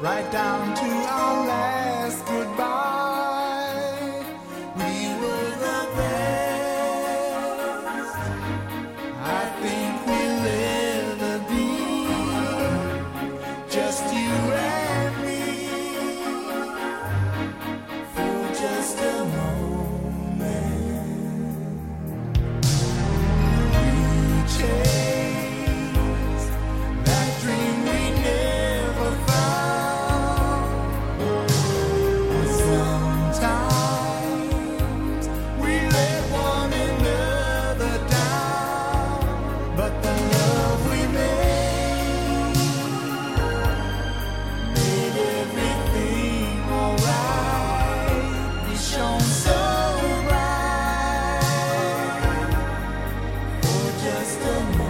right down to our last goodbye. We were the best. I think we'll ever be. Just you and me for just a moment. the more.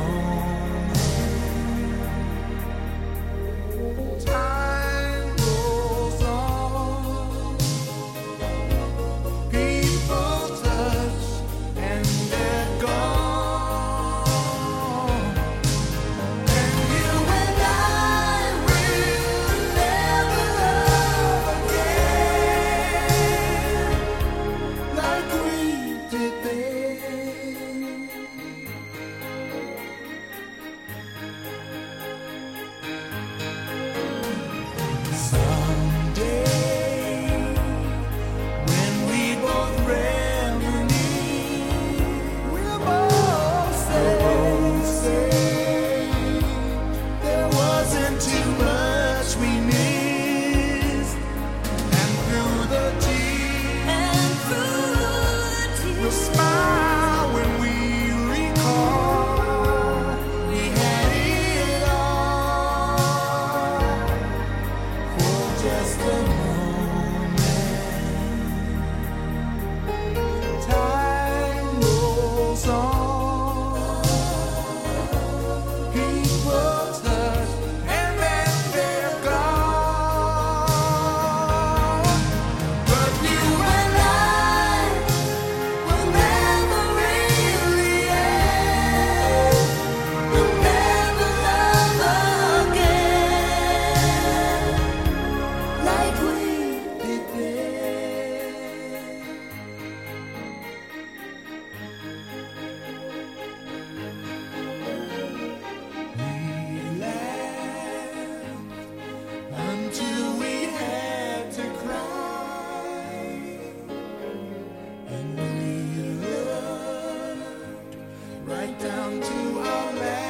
come to our land.